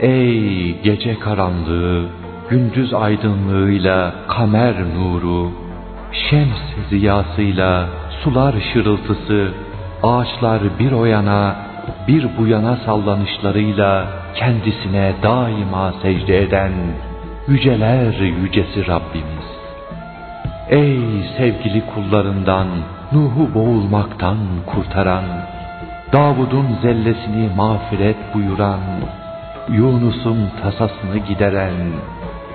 Ey gece karanlığı, gündüz aydınlığıyla kamer nuru, şems ziyasıyla sular şırıltısı, ağaçlar bir o yana, bir bu yana sallanışlarıyla kendisine daima secde eden yüceler yücesi Rabbimiz. Ey sevgili kullarından Nuh'u boğulmaktan kurtaran, Davud'un zellesini mağfiret buyuran, Yunus'un tasasını gideren,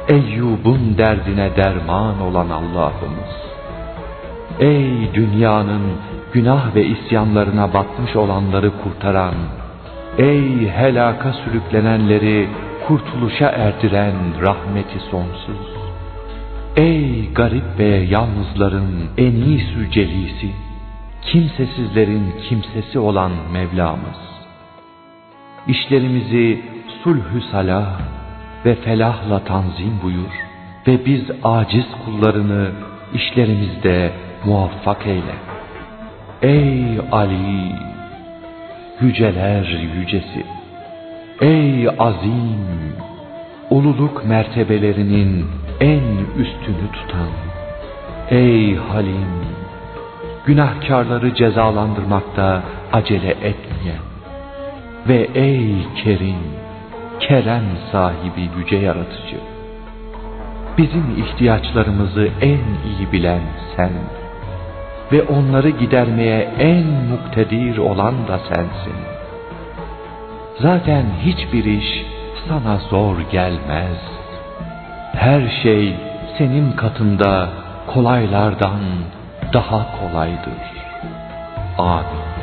Eyyub'un derdine derman olan Allah'ımız. Ey dünyanın günah ve isyanlarına batmış olanları kurtaran, ey helaka sürüklenenleri kurtuluşa erdiren rahmeti sonsuz. Ey garip ve yalnızların en iyi sücelisi, kimsesizlerin kimsesi olan Mevlamız. İşlerimizi sulhü salah ve felahla tanzim buyur ve biz aciz kullarını işlerimizde muvaffak eyle. Ey Ali, yüceler yücesi, ey azim, ululuk mertebelerinin en üstünü tutan, ey Halim, günahkarları cezalandırmakta acele etmeyen ve ey Kerim, kerem sahibi yüce yaratıcı, bizim ihtiyaçlarımızı en iyi bilen sen ve onları gidermeye en muktedir olan da sensin. Zaten hiçbir iş sana zor gelmez. Her şey senin katında kolaylardan daha kolaydır. Amin.